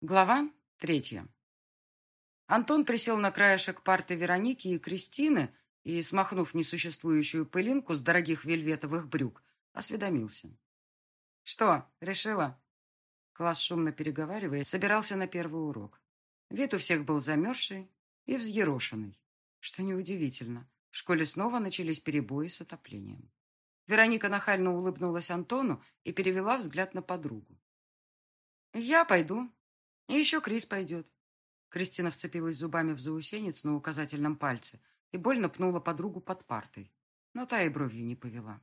Глава третья. Антон присел на краешек парты Вероники и Кристины и, смахнув несуществующую пылинку с дорогих вельветовых брюк, осведомился. «Что, решила?» Класс, шумно переговаривая, собирался на первый урок. Вид у всех был замерзший и взъерошенный, что неудивительно. В школе снова начались перебои с отоплением. Вероника нахально улыбнулась Антону и перевела взгляд на подругу. «Я пойду», и еще Крис пойдет. Кристина вцепилась зубами в заусенец на указательном пальце и больно пнула подругу под партой. Но та и бровью не повела.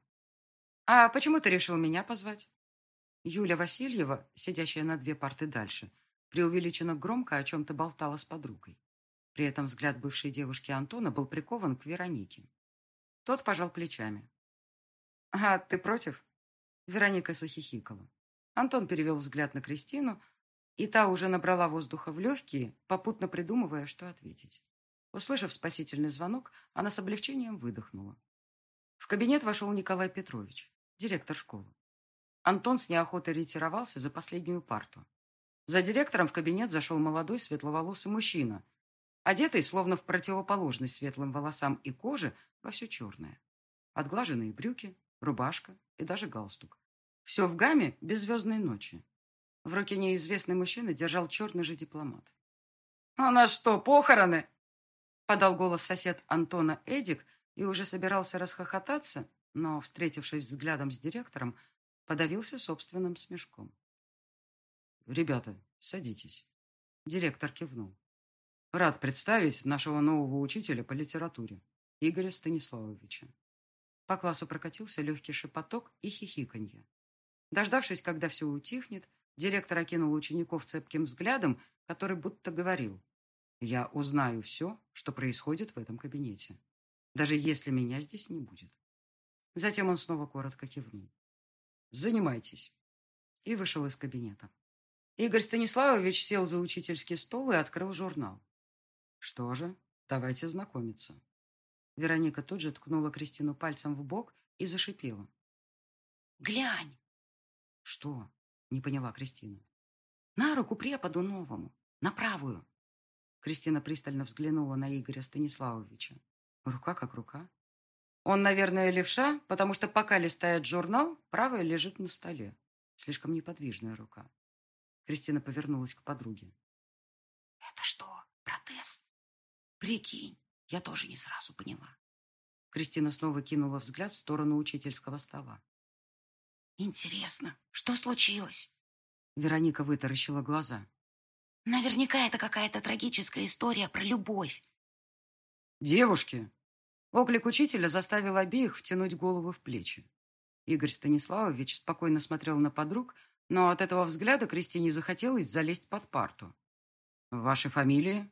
«А почему ты решил меня позвать?» Юля Васильева, сидящая на две парты дальше, преувеличенно громко о чем-то болтала с подругой. При этом взгляд бывшей девушки Антона был прикован к Веронике. Тот пожал плечами. «А ты против?» Вероника захихикала. Антон перевел взгляд на Кристину, и та уже набрала воздуха в легкие, попутно придумывая, что ответить. Услышав спасительный звонок, она с облегчением выдохнула. В кабинет вошел Николай Петрович, директор школы. Антон с неохотой ретировался за последнюю парту. За директором в кабинет зашел молодой светловолосый мужчина, одетый, словно в противоположность светлым волосам и коже, во все черное. Отглаженные брюки, рубашка и даже галстук. Все в гамме беззвездной ночи. В руке неизвестный мужчина держал черный же дипломат. «У нас что, похороны?» Подал голос сосед Антона Эдик и уже собирался расхохотаться, но, встретившись взглядом с директором, подавился собственным смешком. «Ребята, садитесь». Директор кивнул. «Рад представить нашего нового учителя по литературе, Игоря Станиславовича». По классу прокатился легкий шепоток и хихиканье. Дождавшись, когда все утихнет, Директор окинул учеников цепким взглядом, который будто говорил, «Я узнаю все, что происходит в этом кабинете, даже если меня здесь не будет». Затем он снова коротко кивнул. «Занимайтесь». И вышел из кабинета. Игорь Станиславович сел за учительский стол и открыл журнал. «Что же, давайте знакомиться». Вероника тут же ткнула Кристину пальцем в бок и зашипела. «Глянь!» «Что?» Не поняла Кристина. На руку преподу новому. На правую. Кристина пристально взглянула на Игоря Станиславовича. Рука как рука. Он, наверное, левша, потому что пока листает журнал, правая лежит на столе. Слишком неподвижная рука. Кристина повернулась к подруге. «Это что, протез? Прикинь, я тоже не сразу поняла». Кристина снова кинула взгляд в сторону учительского стола. Интересно, что случилось? Вероника вытаращила глаза. Наверняка это какая-то трагическая история про любовь. Девушки! Оклик учителя заставил обеих втянуть головы в плечи. Игорь Станиславович спокойно смотрел на подруг, но от этого взгляда Кристине захотелось залезть под парту. «Ваши фамилии?»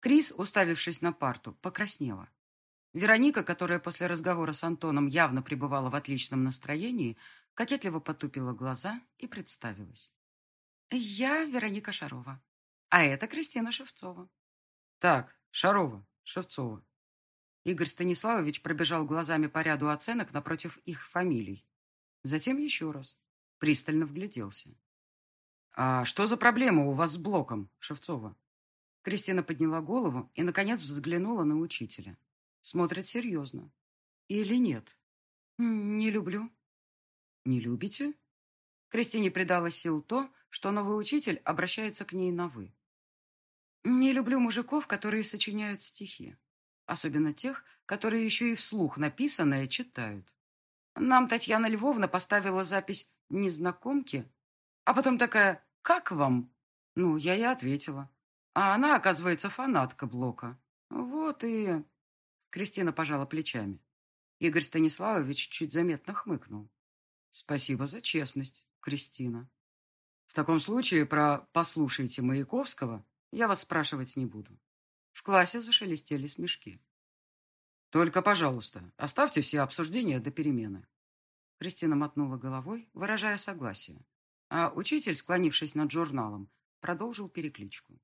Крис, уставившись на парту, покраснела. Вероника, которая после разговора с Антоном явно пребывала в отличном настроении, кокетливо потупила глаза и представилась. «Я Вероника Шарова, а это Кристина Шевцова». «Так, Шарова, Шевцова». Игорь Станиславович пробежал глазами по ряду оценок напротив их фамилий. Затем еще раз. Пристально вгляделся. «А что за проблема у вас с блоком, Шевцова?» Кристина подняла голову и, наконец, взглянула на учителя. Смотрит серьезно. Или нет? «Не люблю», «Не любите?» Кристине придало сил то, что новый учитель обращается к ней на «вы». «Не люблю мужиков, которые сочиняют стихи. Особенно тех, которые еще и вслух написанное читают. Нам Татьяна Львовна поставила запись «Незнакомки», а потом такая «Как вам?» Ну, я и ответила. А она, оказывается, фанатка Блока. Вот и... Кристина пожала плечами. Игорь Станиславович чуть заметно хмыкнул. Спасибо за честность, Кристина. В таком случае про «послушайте Маяковского» я вас спрашивать не буду. В классе зашелестели смешки. Только, пожалуйста, оставьте все обсуждения до перемены. Кристина мотнула головой, выражая согласие. А учитель, склонившись над журналом, продолжил перекличку.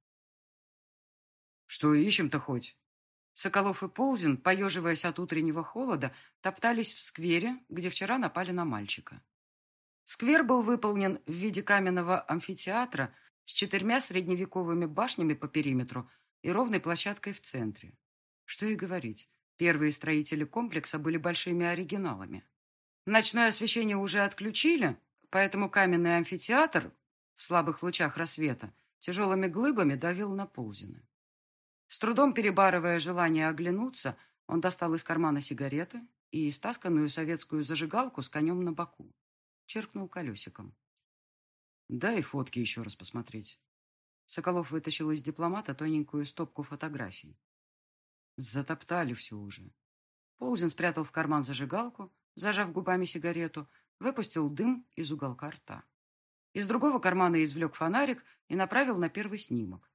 «Что ищем-то хоть?» Соколов и Ползин, поеживаясь от утреннего холода, топтались в сквере, где вчера напали на мальчика. Сквер был выполнен в виде каменного амфитеатра с четырьмя средневековыми башнями по периметру и ровной площадкой в центре. Что и говорить, первые строители комплекса были большими оригиналами. Ночное освещение уже отключили, поэтому каменный амфитеатр в слабых лучах рассвета тяжелыми глыбами давил на Ползина. С трудом перебарывая желание оглянуться, он достал из кармана сигареты и истасканную советскую зажигалку с конем на боку. Черкнул колесиком. «Дай фотки еще раз посмотреть». Соколов вытащил из дипломата тоненькую стопку фотографий. Затоптали все уже. Ползин спрятал в карман зажигалку, зажав губами сигарету, выпустил дым из уголка рта. Из другого кармана извлек фонарик и направил на первый снимок.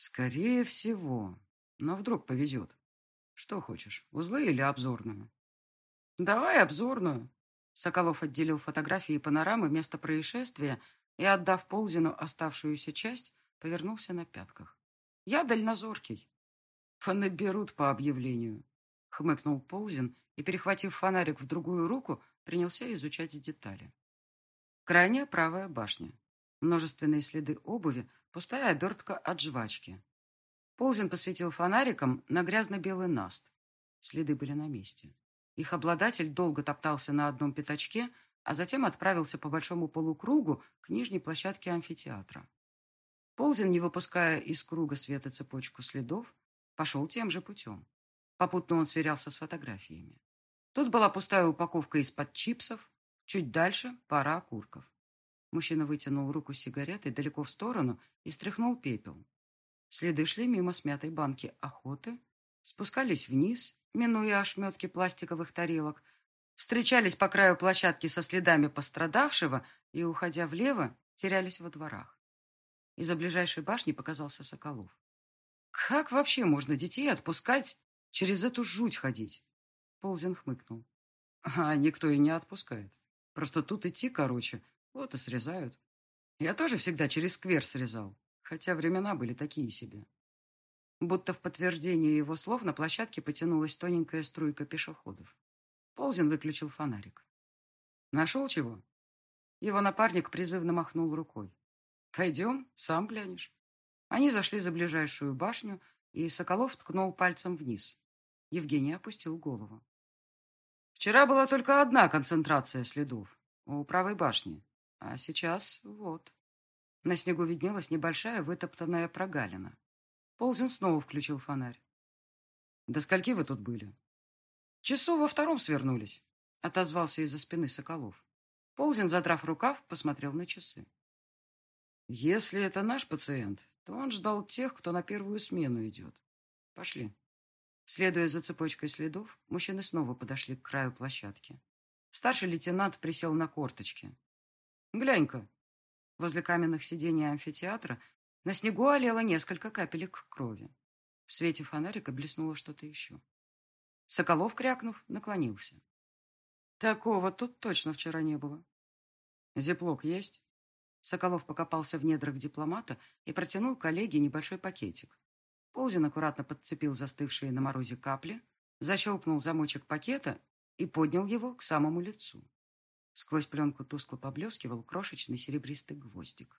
Скорее всего. Но вдруг повезет. Что хочешь, узлы или обзорную? Давай обзорную. Соколов отделил фотографии и панорамы места происшествия и, отдав Ползину оставшуюся часть, повернулся на пятках. Я дальнозоркий. Понаберут по объявлению. Хмыкнул Ползин и, перехватив фонарик в другую руку, принялся изучать детали. Крайняя правая башня. Множественные следы обуви, пустая обертка от жвачки. Ползин посветил фонариком на грязно-белый наст. Следы были на месте. Их обладатель долго топтался на одном пятачке, а затем отправился по большому полукругу к нижней площадке амфитеатра. Ползин, не выпуская из круга света цепочку следов, пошел тем же путем. Попутно он сверялся с фотографиями. Тут была пустая упаковка из-под чипсов, чуть дальше пара окурков. Мужчина вытянул руку с сигаретой далеко в сторону и стряхнул пепел. Следы шли мимо смятой банки охоты, спускались вниз, минуя ошметки пластиковых тарелок, встречались по краю площадки со следами пострадавшего и, уходя влево, терялись во дворах. Из-за ближайшей башни показался Соколов. «Как вообще можно детей отпускать через эту жуть ходить?» Ползин хмыкнул. «А никто и не отпускает. Просто тут идти короче, вот и срезают. Я тоже всегда через сквер срезал хотя времена были такие себе. Будто в подтверждение его слов на площадке потянулась тоненькая струйка пешеходов. Ползин выключил фонарик. «Нашел чего?» Его напарник призывно махнул рукой. «Пойдем, сам глянешь». Они зашли за ближайшую башню, и Соколов ткнул пальцем вниз. Евгений опустил голову. «Вчера была только одна концентрация следов у правой башни, а сейчас вот». На снегу виднелась небольшая вытоптанная прогалина. Ползин снова включил фонарь. «До скольки вы тут были?» «Часу во втором свернулись», — отозвался из-за спины Соколов. Ползин, задрав рукав, посмотрел на часы. «Если это наш пациент, то он ждал тех, кто на первую смену идет. Пошли». Следуя за цепочкой следов, мужчины снова подошли к краю площадки. Старший лейтенант присел на корточки. «Глянь-ка, Возле каменных сидений амфитеатра на снегу олело несколько капелек крови. В свете фонарика блеснуло что-то еще. Соколов, крякнув, наклонился. Такого тут точно вчера не было. Зиплок есть? Соколов покопался в недрах дипломата и протянул коллеге небольшой пакетик. Ползин аккуратно подцепил застывшие на морозе капли, защелкнул замочек пакета и поднял его к самому лицу. Сквозь пленку тускло поблескивал крошечный серебристый гвоздик.